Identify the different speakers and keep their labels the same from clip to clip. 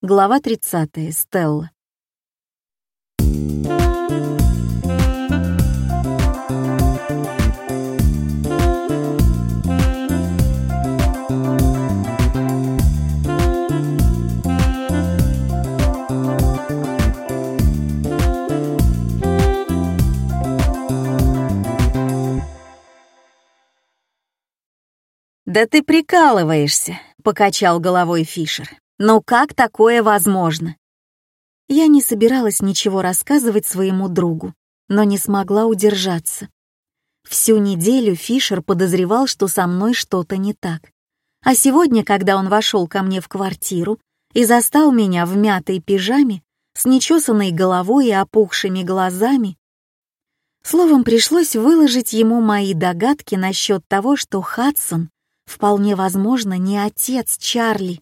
Speaker 1: Глава 30. Стелла. «Да ты прикалываешься», — покачал головой Фишер. «Ну как такое возможно?» Я не собиралась ничего рассказывать своему другу, но не смогла удержаться. Всю неделю Фишер подозревал, что со мной что-то не так. А сегодня, когда он вошел ко мне в квартиру и застал меня в мятой пижаме, с нечесанной головой и опухшими глазами, словом, пришлось выложить ему мои догадки насчет того, что Хадсон вполне возможно, не отец Чарли.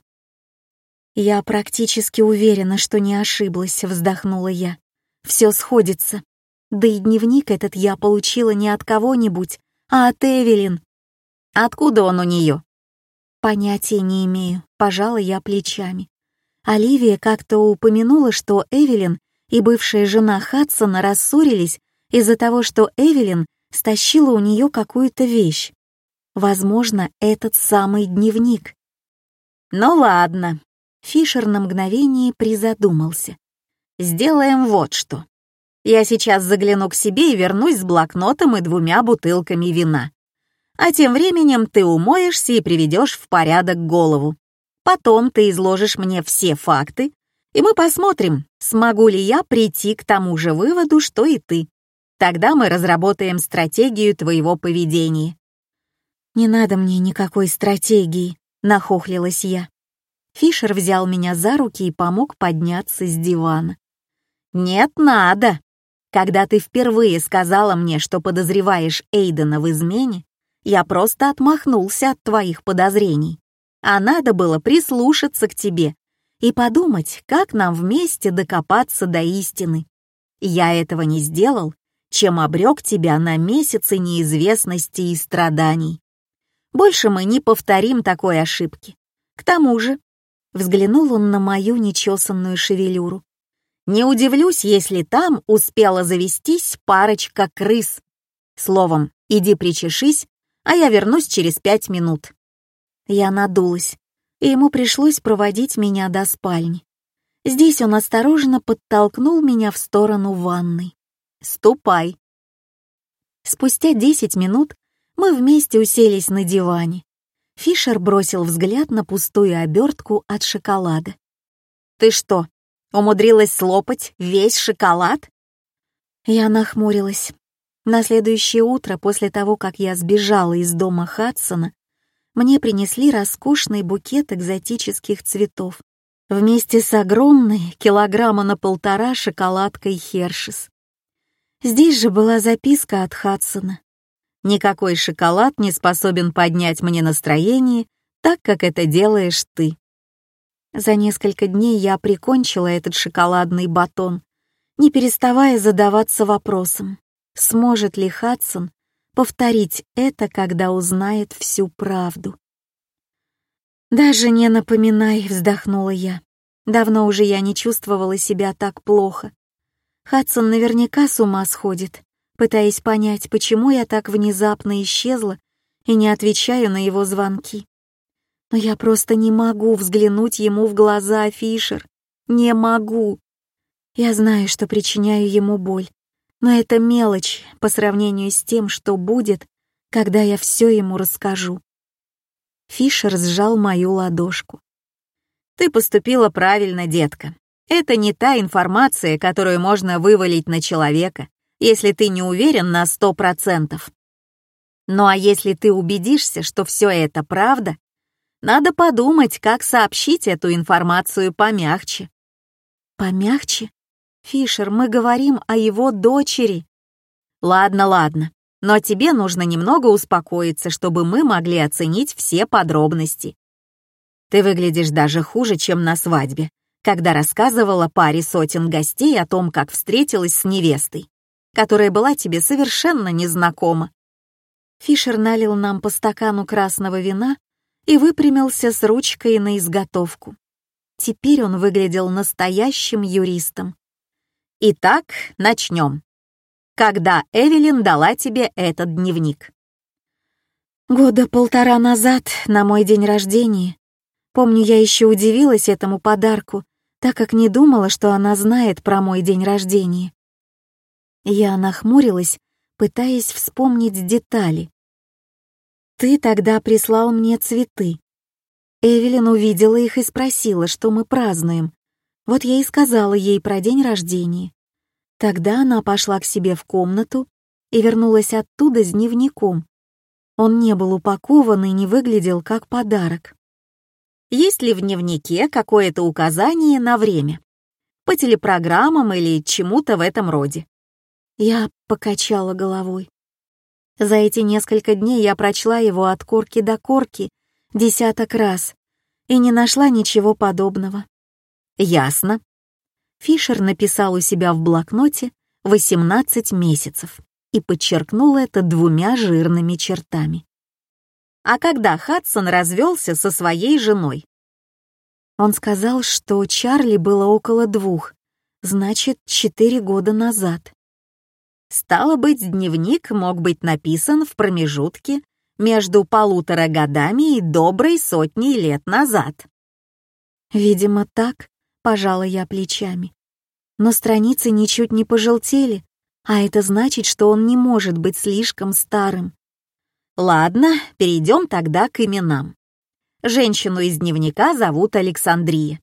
Speaker 1: «Я практически уверена, что не ошиблась», — вздохнула я. «Все сходится. Да и дневник этот я получила не от кого-нибудь, а от Эвелин». «Откуда он у нее?» «Понятия не имею», — пожала я плечами. Оливия как-то упомянула, что Эвелин и бывшая жена Хадсона рассорились из-за того, что Эвелин стащила у нее какую-то вещь. Возможно, этот самый дневник. Ну ладно. Фишер на мгновение призадумался. Сделаем вот что. Я сейчас загляну к себе и вернусь с блокнотом и двумя бутылками вина. А тем временем ты умоешься и приведешь в порядок голову. Потом ты изложишь мне все факты, и мы посмотрим, смогу ли я прийти к тому же выводу, что и ты. Тогда мы разработаем стратегию твоего поведения. «Не надо мне никакой стратегии», — нахохлилась я. Фишер взял меня за руки и помог подняться с дивана. «Нет, надо. Когда ты впервые сказала мне, что подозреваешь Эйдена в измене, я просто отмахнулся от твоих подозрений. А надо было прислушаться к тебе и подумать, как нам вместе докопаться до истины. Я этого не сделал, чем обрек тебя на месяцы неизвестности и страданий. Больше мы не повторим такой ошибки. К тому же, взглянул он на мою нечесанную шевелюру. Не удивлюсь, если там успела завестись парочка крыс. Словом, иди причешись, а я вернусь через пять минут. Я надулась, и ему пришлось проводить меня до спальни. Здесь он осторожно подтолкнул меня в сторону ванной. «Ступай». Спустя десять минут мы вместе уселись на диване. Фишер бросил взгляд на пустую обертку от шоколада. «Ты что, умудрилась слопать весь шоколад?» Я нахмурилась. На следующее утро, после того, как я сбежала из дома Хадсона, мне принесли роскошный букет экзотических цветов вместе с огромной, килограмма на полтора, шоколадкой Хершес. Здесь же была записка от Хадсона. Никакой шоколад не способен поднять мне настроение, так как это делаешь ты. За несколько дней я прикончила этот шоколадный батон, не переставая задаваться вопросом, сможет ли Хадсон повторить это, когда узнает всю правду. «Даже не напоминай», — вздохнула я. Давно уже я не чувствовала себя так плохо. Хадсон наверняка с ума сходит, пытаясь понять, почему я так внезапно исчезла и не отвечаю на его звонки. Но я просто не могу взглянуть ему в глаза, Фишер. Не могу. Я знаю, что причиняю ему боль, но это мелочь по сравнению с тем, что будет, когда я все ему расскажу. Фишер сжал мою ладошку. «Ты поступила правильно, детка. Это не та информация, которую можно вывалить на человека, если ты не уверен на сто процентов. Ну а если ты убедишься, что все это правда, надо подумать, как сообщить эту информацию помягче. Помягче? Фишер, мы говорим о его дочери. Ладно, ладно, но тебе нужно немного успокоиться, чтобы мы могли оценить все подробности. Ты выглядишь даже хуже, чем на свадьбе, когда рассказывала паре сотен гостей о том, как встретилась с невестой которая была тебе совершенно незнакома. Фишер налил нам по стакану красного вина и выпрямился с ручкой на изготовку. Теперь он выглядел настоящим юристом. Итак, начнем. Когда Эвелин дала тебе этот дневник? Года полтора назад, на мой день рождения. Помню, я еще удивилась этому подарку, так как не думала, что она знает про мой день рождения. Я нахмурилась, пытаясь вспомнить детали. «Ты тогда прислал мне цветы. Эвелин увидела их и спросила, что мы празднуем. Вот я и сказала ей про день рождения. Тогда она пошла к себе в комнату и вернулась оттуда с дневником. Он не был упакован и не выглядел как подарок. Есть ли в дневнике какое-то указание на время? По телепрограммам или чему-то в этом роде? Я покачала головой. За эти несколько дней я прочла его от корки до корки десяток раз и не нашла ничего подобного. Ясно. Фишер написал у себя в блокноте 18 месяцев и подчеркнул это двумя жирными чертами. А когда Хадсон развелся со своей женой? Он сказал, что Чарли было около двух, значит, четыре года назад. Стало быть, дневник мог быть написан в промежутке между полутора годами и доброй сотней лет назад. Видимо, так, пожала я плечами. Но страницы ничуть не пожелтели, а это значит, что он не может быть слишком старым. Ладно, перейдем тогда к именам. Женщину из дневника зовут Александрия.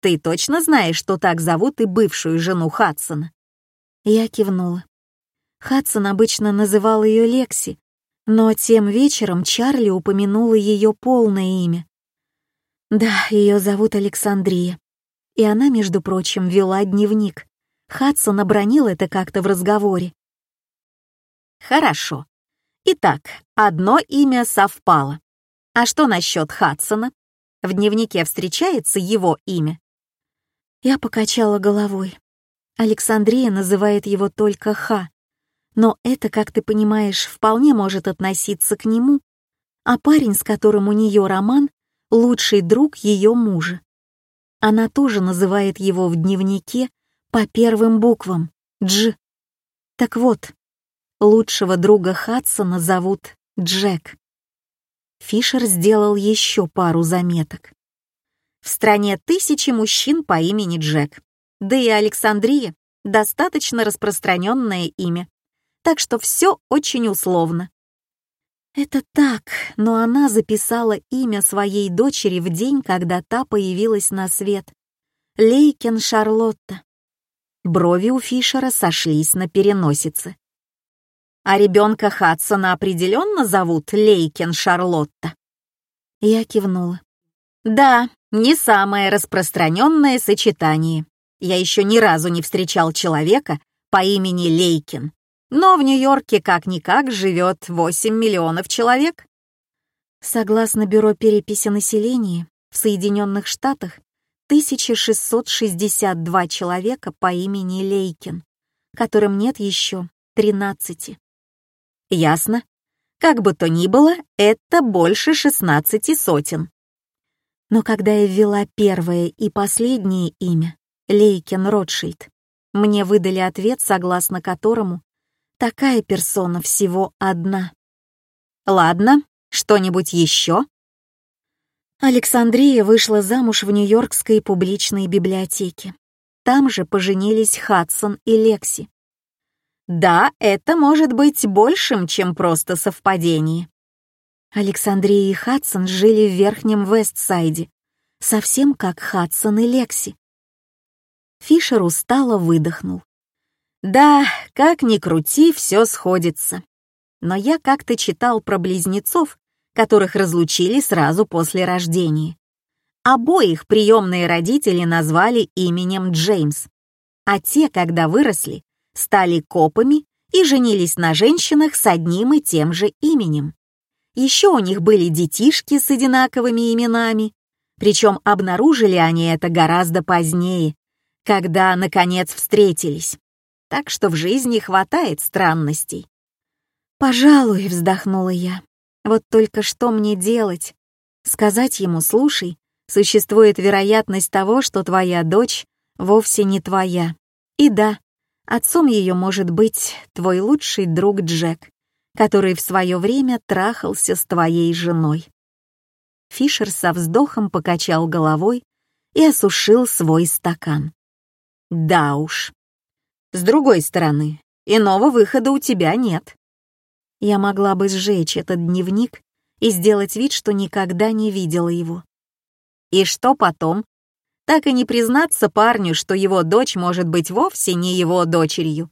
Speaker 1: Ты точно знаешь, что так зовут и бывшую жену Хадсона? Я кивнула. Хадсон обычно называл ее Лекси, но тем вечером Чарли упомянула ее полное имя. Да, ее зовут Александрия. И она, между прочим, вела дневник. Хадсон обронил это как-то в разговоре. Хорошо. Итак, одно имя совпало. А что насчет Хадсона? В дневнике встречается его имя? Я покачала головой. Александрия называет его только Ха, но это, как ты понимаешь, вполне может относиться к нему, а парень, с которым у нее роман, лучший друг ее мужа. Она тоже называет его в дневнике по первым буквам — Дж. Так вот, лучшего друга Хадсона зовут Джек. Фишер сделал еще пару заметок. В стране тысячи мужчин по имени Джек, да и Александрия — достаточно распространенное имя так что все очень условно. Это так, но она записала имя своей дочери в день, когда та появилась на свет. Лейкен Шарлотта. Брови у Фишера сошлись на переносице. А ребенка Хадсона определенно зовут Лейкен Шарлотта. Я кивнула. Да, не самое распространенное сочетание. Я еще ни разу не встречал человека по имени Лейкен. Но в Нью-Йорке как-никак живет 8 миллионов человек. Согласно Бюро переписи населения, в Соединенных Штатах 1662 человека по имени Лейкин, которым нет еще 13. Ясно. Как бы то ни было, это больше 16 сотен. Но когда я ввела первое и последнее имя, Лейкин Ротшильд, мне выдали ответ, согласно которому Такая персона всего одна. Ладно, что-нибудь еще? Александрия вышла замуж в Нью-Йоркской публичной библиотеке. Там же поженились Хадсон и Лекси. Да, это может быть большим, чем просто совпадение. Александрия и Хадсон жили в Верхнем Вестсайде, совсем как Хадсон и Лекси. Фишер устало выдохнул. Да, как ни крути, все сходится. Но я как-то читал про близнецов, которых разлучили сразу после рождения. Обоих приемные родители назвали именем Джеймс, а те, когда выросли, стали копами и женились на женщинах с одним и тем же именем. Еще у них были детишки с одинаковыми именами, причем обнаружили они это гораздо позднее, когда, наконец, встретились так что в жизни хватает странностей. «Пожалуй», — вздохнула я. «Вот только что мне делать? Сказать ему, слушай, Существует вероятность того, что твоя дочь вовсе не твоя. И да, отцом ее может быть твой лучший друг Джек, который в свое время трахался с твоей женой. Фишер со вздохом покачал головой и осушил свой стакан. Да уж. С другой стороны, иного выхода у тебя нет. Я могла бы сжечь этот дневник и сделать вид, что никогда не видела его. И что потом? Так и не признаться парню, что его дочь может быть вовсе не его дочерью.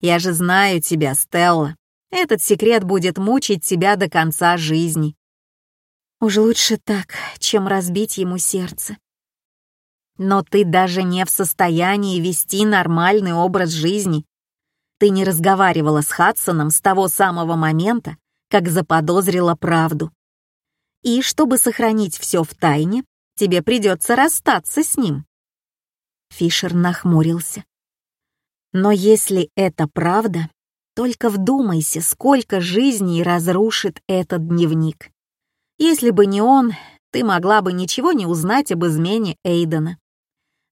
Speaker 1: Я же знаю тебя, Стелла. Этот секрет будет мучить тебя до конца жизни. Уж лучше так, чем разбить ему сердце. Но ты даже не в состоянии вести нормальный образ жизни. Ты не разговаривала с Хадсоном с того самого момента, как заподозрила правду. И чтобы сохранить все в тайне, тебе придется расстаться с ним. Фишер нахмурился. Но если это правда, только вдумайся, сколько жизней разрушит этот дневник. Если бы не он, ты могла бы ничего не узнать об измене Эйдена.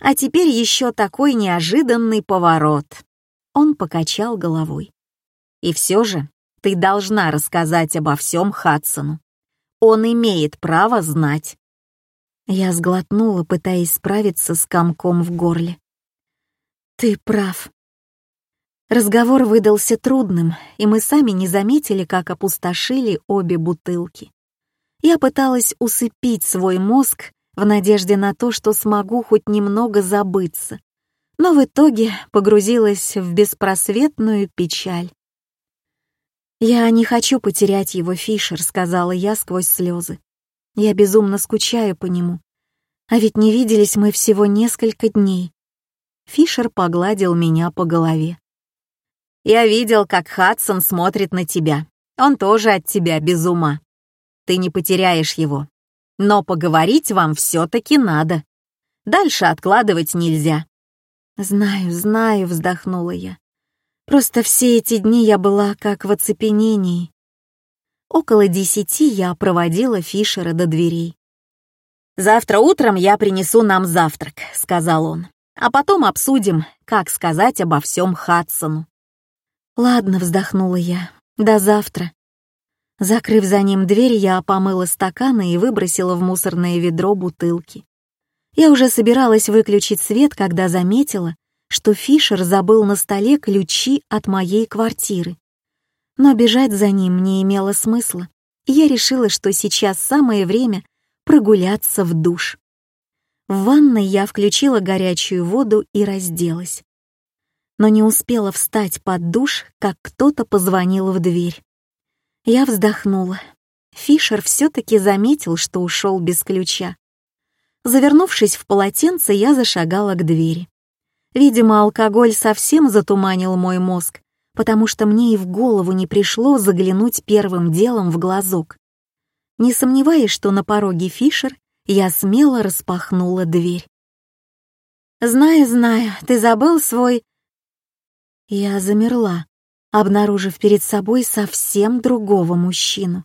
Speaker 1: А теперь еще такой неожиданный поворот. Он покачал головой. И все же ты должна рассказать обо всем Хадсону. Он имеет право знать. Я сглотнула, пытаясь справиться с комком в горле. Ты прав. Разговор выдался трудным, и мы сами не заметили, как опустошили обе бутылки. Я пыталась усыпить свой мозг в надежде на то, что смогу хоть немного забыться, но в итоге погрузилась в беспросветную печаль. «Я не хочу потерять его, Фишер», — сказала я сквозь слезы. «Я безумно скучаю по нему. А ведь не виделись мы всего несколько дней». Фишер погладил меня по голове. «Я видел, как Хадсон смотрит на тебя. Он тоже от тебя без ума ты не потеряешь его. Но поговорить вам все-таки надо. Дальше откладывать нельзя. «Знаю, знаю», — вздохнула я. «Просто все эти дни я была как в оцепенении». Около десяти я проводила Фишера до дверей. «Завтра утром я принесу нам завтрак», — сказал он. «А потом обсудим, как сказать обо всем Хадсону». «Ладно», — вздохнула я. «До завтра». Закрыв за ним дверь, я помыла стаканы и выбросила в мусорное ведро бутылки. Я уже собиралась выключить свет, когда заметила, что Фишер забыл на столе ключи от моей квартиры. Но бежать за ним не имело смысла, я решила, что сейчас самое время прогуляться в душ. В ванной я включила горячую воду и разделась. Но не успела встать под душ, как кто-то позвонил в дверь. Я вздохнула. Фишер все-таки заметил, что ушел без ключа. Завернувшись в полотенце, я зашагала к двери. Видимо, алкоголь совсем затуманил мой мозг, потому что мне и в голову не пришло заглянуть первым делом в глазок. Не сомневаясь, что на пороге Фишер, я смело распахнула дверь. «Знаю, знаю, ты забыл свой...» Я замерла, обнаружив перед собой совсем другого мужчину.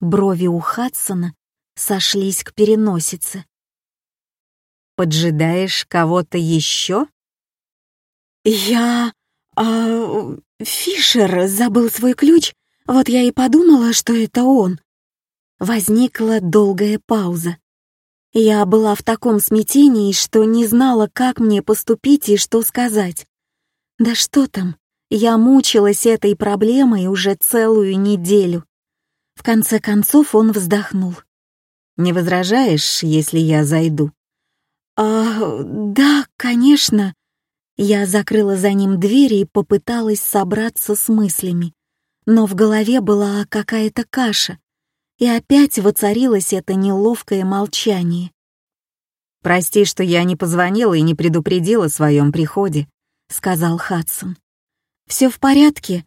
Speaker 1: Брови у Хадсона сошлись к переносице. «Поджидаешь кого-то еще?» «Я... А, Фишер забыл свой ключ, вот я и подумала, что это он». Возникла долгая пауза. Я была в таком смятении, что не знала, как мне поступить и что сказать. Да что там, я мучилась этой проблемой уже целую неделю. В конце концов он вздохнул. «Не возражаешь, если я зайду?» «А, да, конечно». Я закрыла за ним дверь и попыталась собраться с мыслями. Но в голове была какая-то каша, и опять воцарилось это неловкое молчание. «Прости, что я не позвонила и не предупредила о своем приходе», — сказал Хадсон. «Все в порядке?»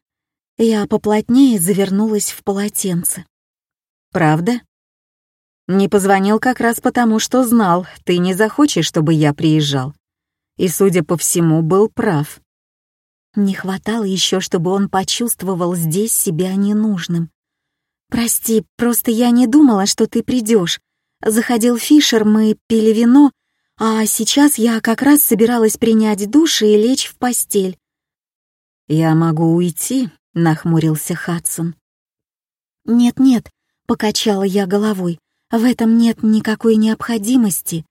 Speaker 1: Я поплотнее завернулась в полотенце. «Правда?» «Не позвонил как раз потому, что знал, ты не захочешь, чтобы я приезжал. И, судя по всему, был прав». Не хватало еще, чтобы он почувствовал здесь себя ненужным. «Прости, просто я не думала, что ты придешь. Заходил Фишер, мы пили вино, а сейчас я как раз собиралась принять душ и лечь в постель.
Speaker 2: «Я могу уйти», — нахмурился Хадсон.
Speaker 1: «Нет-нет», — покачала я головой, — «в этом нет никакой необходимости».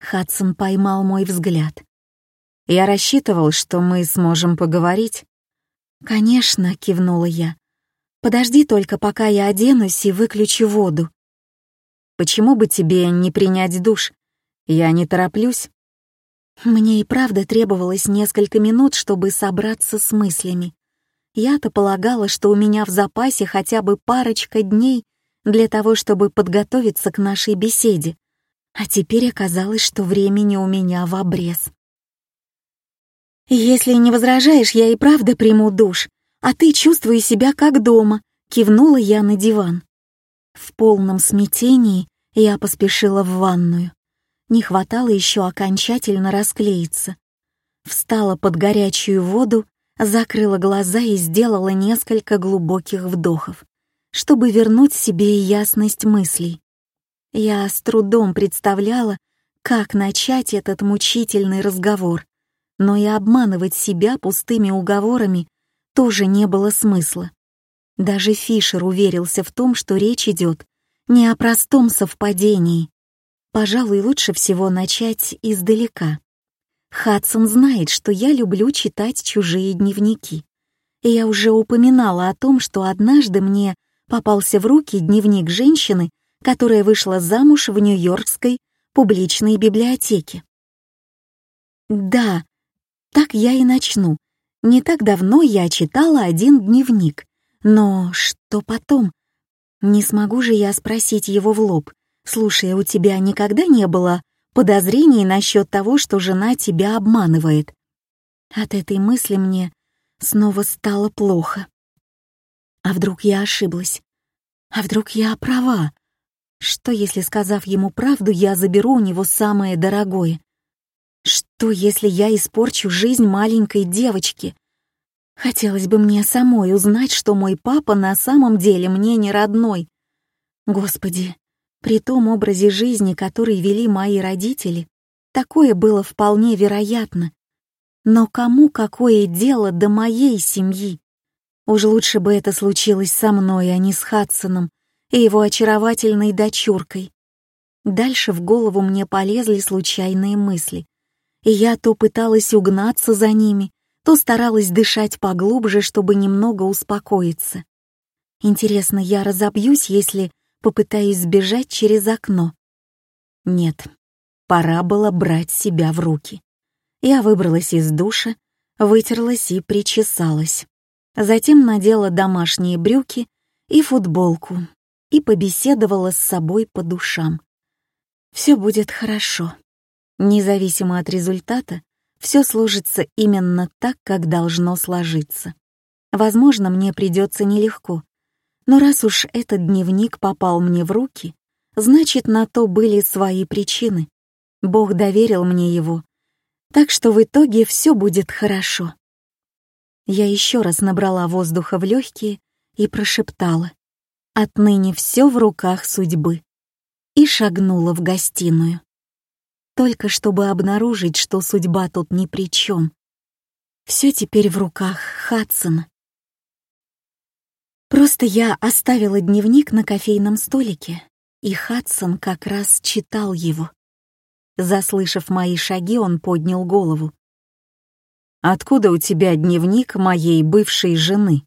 Speaker 1: Хадсон поймал мой взгляд.
Speaker 2: «Я рассчитывал, что мы сможем поговорить».
Speaker 1: «Конечно», — кивнула я. «Подожди только, пока я оденусь и выключу воду».
Speaker 2: «Почему бы тебе не принять душ? Я не тороплюсь».
Speaker 1: Мне и правда требовалось несколько минут, чтобы собраться с мыслями. Я-то полагала, что у меня в запасе хотя бы парочка дней для того, чтобы подготовиться к нашей беседе, а теперь оказалось, что времени у меня в обрез. «Если не возражаешь, я и правда приму душ, а ты чувствуй себя как дома», — кивнула я на диван. В полном смятении я поспешила в ванную. Не хватало еще окончательно расклеиться. Встала под горячую воду, закрыла глаза и сделала несколько глубоких вдохов, чтобы вернуть себе ясность мыслей. Я с трудом представляла, как начать этот мучительный разговор, но и обманывать себя пустыми уговорами тоже не было смысла. Даже Фишер уверился в том, что речь идет не о простом совпадении. Пожалуй, лучше всего начать издалека. Хадсон знает, что я люблю читать чужие дневники. И я уже упоминала о том, что однажды мне попался в руки дневник женщины, которая вышла замуж в Нью-Йоркской публичной библиотеке. Да, так я и начну. Не так давно я читала один дневник. Но что потом? Не смогу же я спросить его в лоб. «Слушай, у тебя никогда не было подозрений насчет того, что жена тебя обманывает?» От этой мысли мне снова стало плохо. А вдруг я ошиблась? А вдруг я права? Что, если, сказав ему правду, я заберу у него самое дорогое? Что, если я испорчу жизнь маленькой девочки? Хотелось бы мне самой узнать, что мой папа на самом деле мне не родной. Господи, при том образе жизни, который вели мои родители, такое было вполне вероятно. Но кому какое дело до моей семьи? Уж лучше бы это случилось со мной, а не с Хадсоном и его очаровательной дочуркой. Дальше в голову мне полезли случайные мысли и я то пыталась угнаться за ними, то старалась дышать поглубже, чтобы немного успокоиться. Интересно, я разобьюсь, если попытаюсь сбежать через окно? Нет, пора было брать себя в руки. Я выбралась из душа, вытерлась и причесалась. Затем надела домашние брюки и футболку и побеседовала с собой по душам. Все будет хорошо. Независимо от результата, все сложится именно так, как должно сложиться. Возможно, мне придется нелегко, но раз уж этот дневник попал мне в руки, значит, на то были свои причины. Бог доверил мне его, так что в итоге все будет хорошо. Я еще раз набрала воздуха в легкие и прошептала «Отныне все в руках судьбы» и шагнула в гостиную только чтобы обнаружить, что судьба тут ни при чем. Все теперь в руках Хадсона. Просто я оставила дневник на кофейном столике, и Хадсон как раз читал его. Заслышав мои шаги, он поднял голову. «Откуда у тебя дневник моей бывшей жены?»